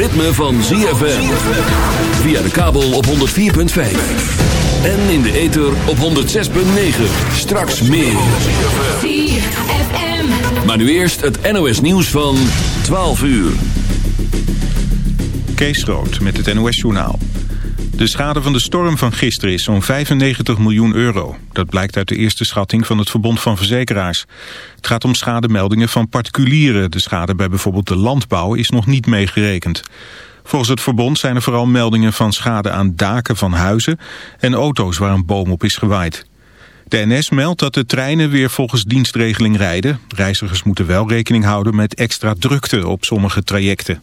het ritme van ZFM. Via de kabel op 104.5. En in de ether op 106.9. Straks meer. ZFM. Maar nu eerst het NOS nieuws van 12 uur. Kees Rood met het NOS journaal. De schade van de storm van gisteren is zo'n 95 miljoen euro. Dat blijkt uit de eerste schatting van het Verbond van Verzekeraars. Gaat om schademeldingen van particulieren. De schade bij bijvoorbeeld de landbouw is nog niet meegerekend. Volgens het verbond zijn er vooral meldingen van schade aan daken van huizen... en auto's waar een boom op is gewaaid. De NS meldt dat de treinen weer volgens dienstregeling rijden. Reizigers moeten wel rekening houden met extra drukte op sommige trajecten.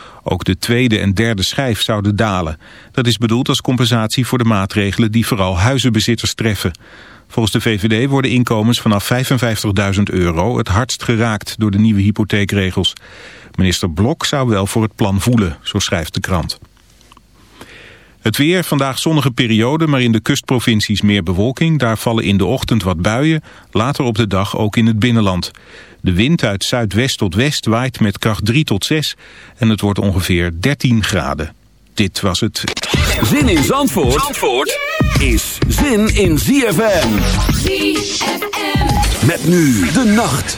Ook de tweede en derde schijf zouden dalen. Dat is bedoeld als compensatie voor de maatregelen die vooral huizenbezitters treffen. Volgens de VVD worden inkomens vanaf 55.000 euro het hardst geraakt door de nieuwe hypotheekregels. Minister Blok zou wel voor het plan voelen, zo schrijft de krant. Het weer, vandaag zonnige periode, maar in de kustprovincies meer bewolking. Daar vallen in de ochtend wat buien, later op de dag ook in het binnenland. De wind uit zuidwest tot west waait met kracht 3 tot 6 en het wordt ongeveer 13 graden. Dit was het. Zin in Zandvoort, Zandvoort is zin in ZFM. ZFM. Met nu de nacht.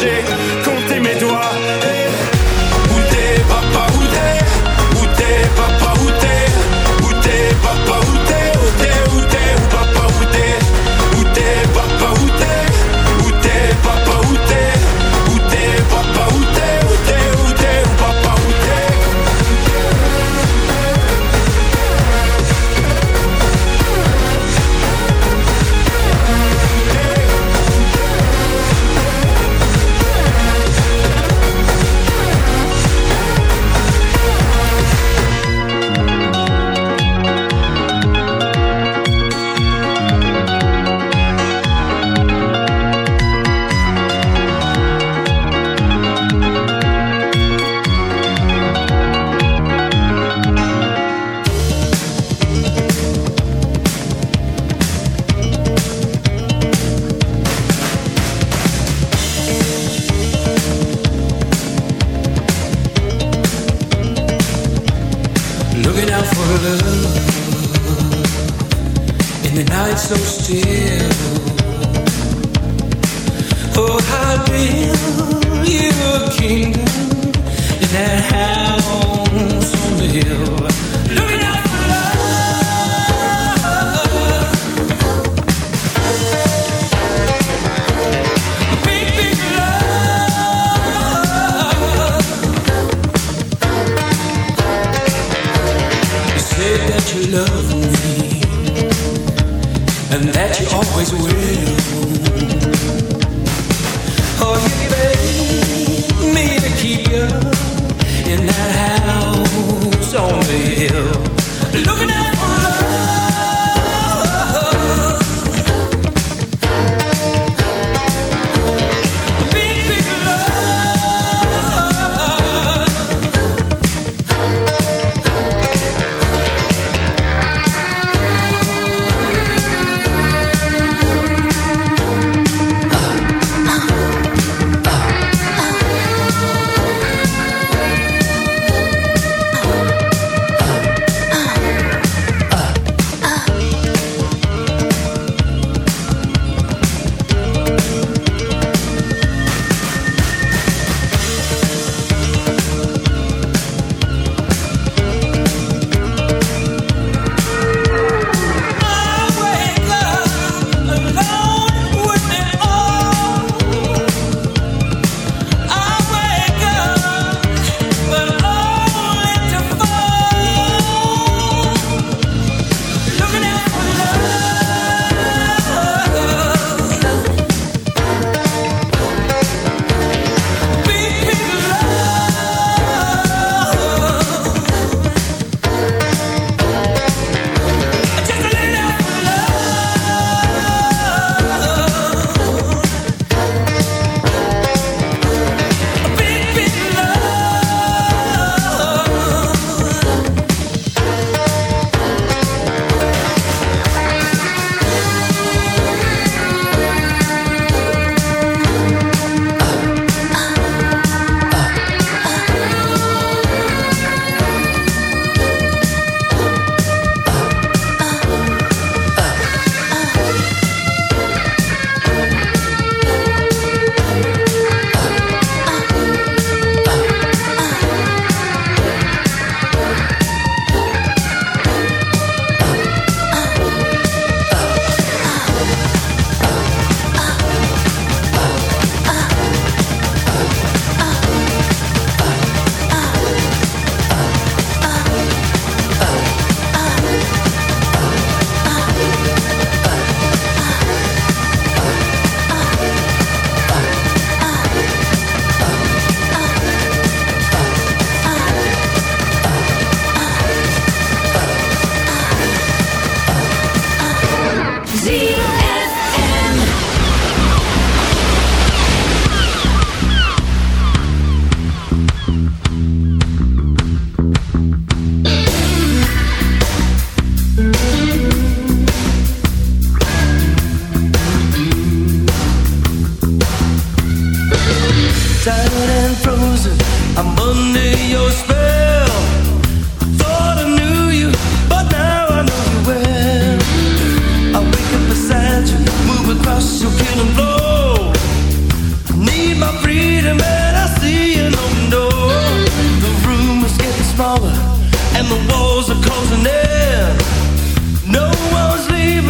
fois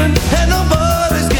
and nobody's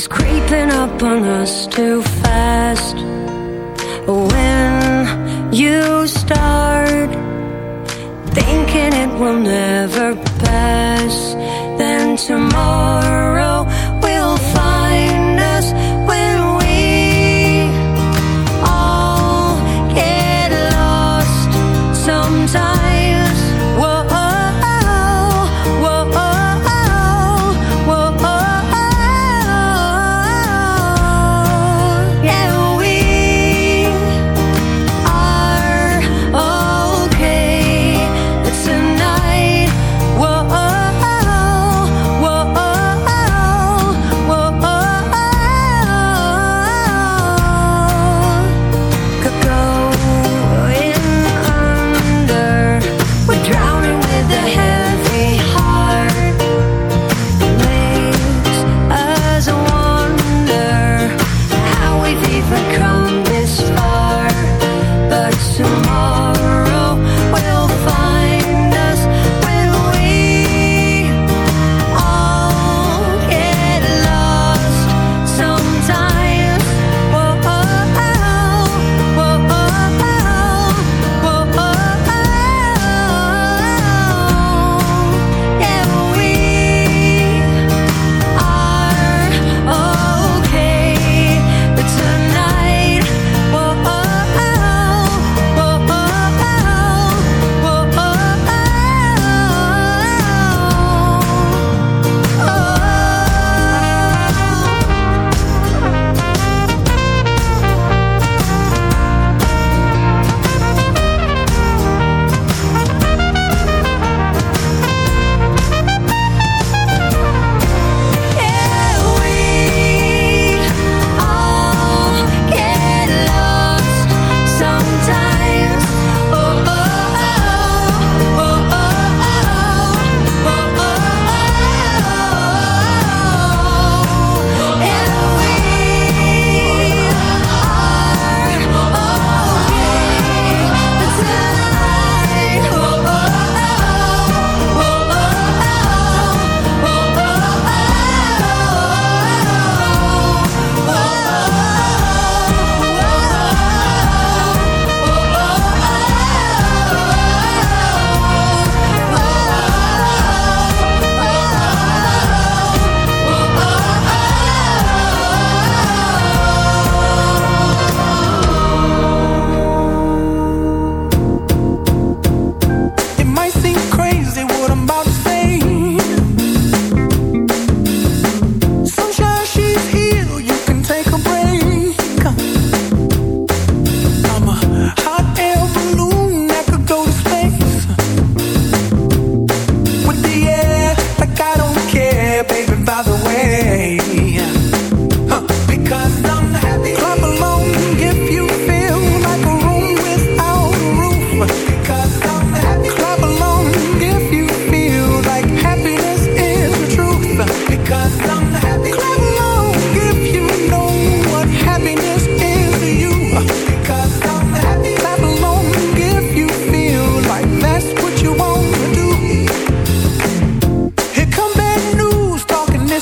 is creeping up on us too fast. When you start thinking it will never pass, then tomorrow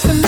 nice to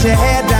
put your head down.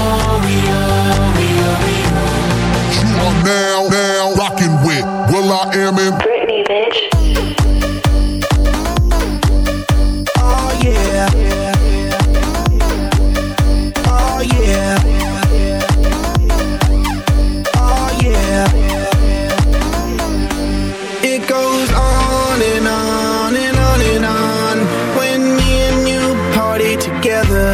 now, now rocking with Will I Am in Britney, bitch. Oh yeah. Oh yeah. Oh yeah. It goes on and on and on and on. When me and you party together,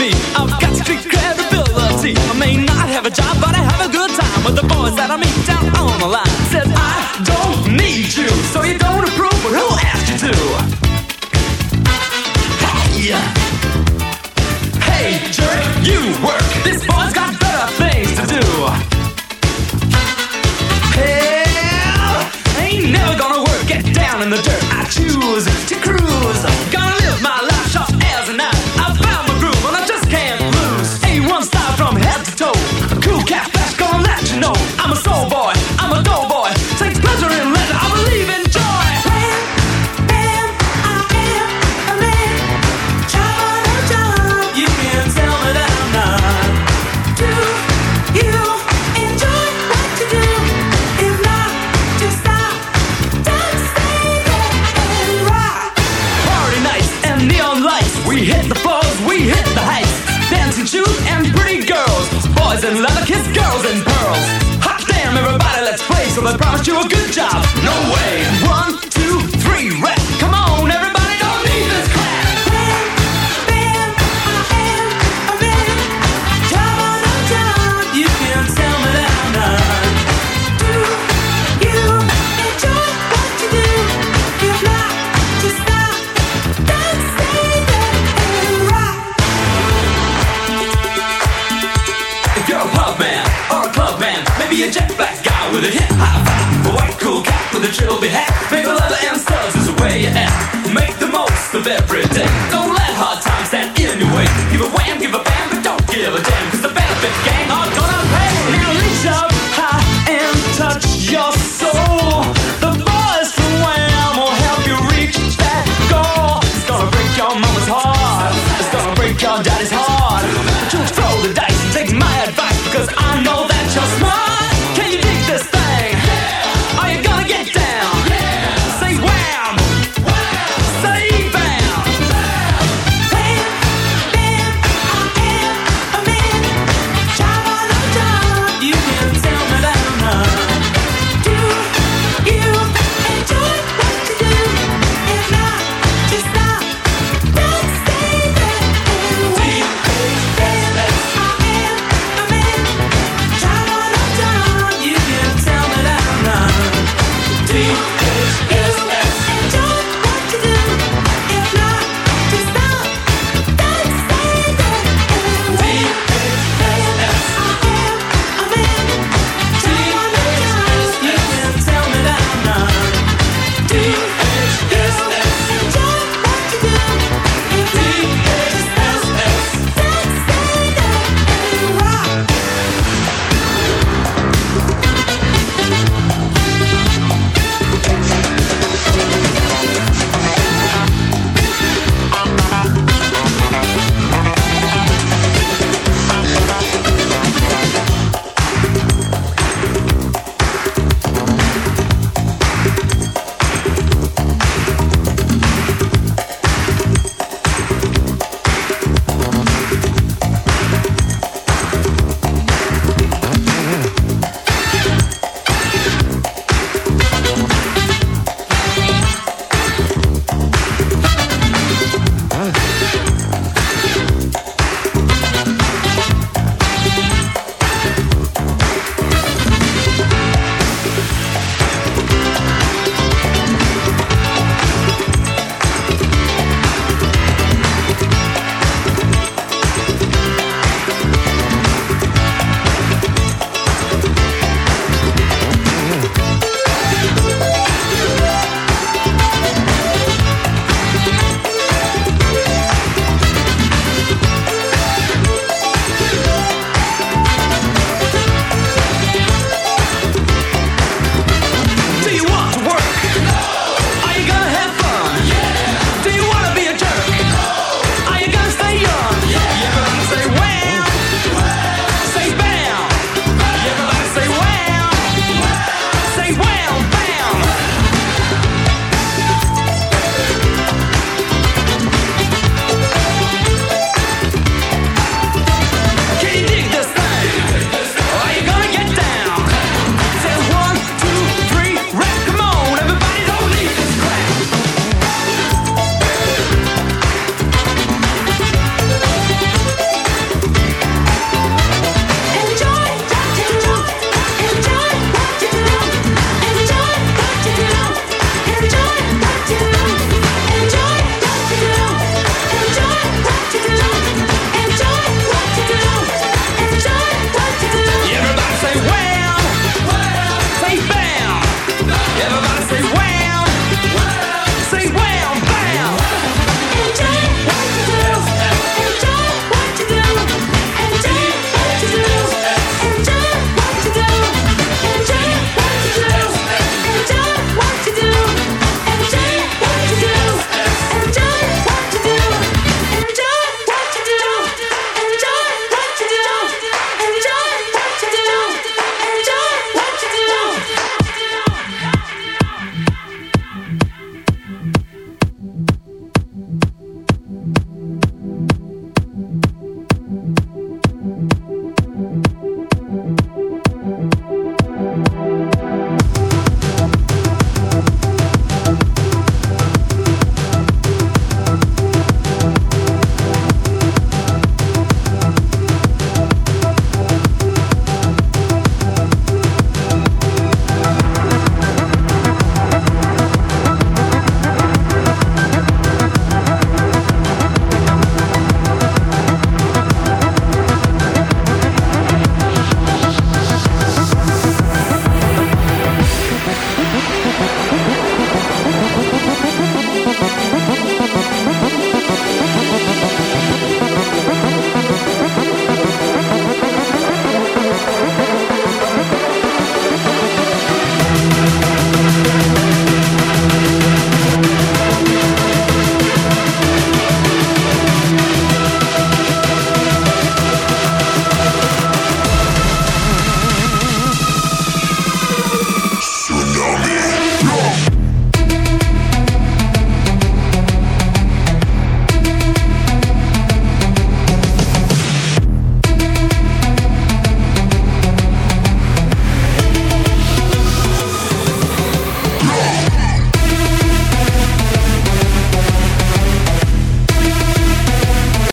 Me. I've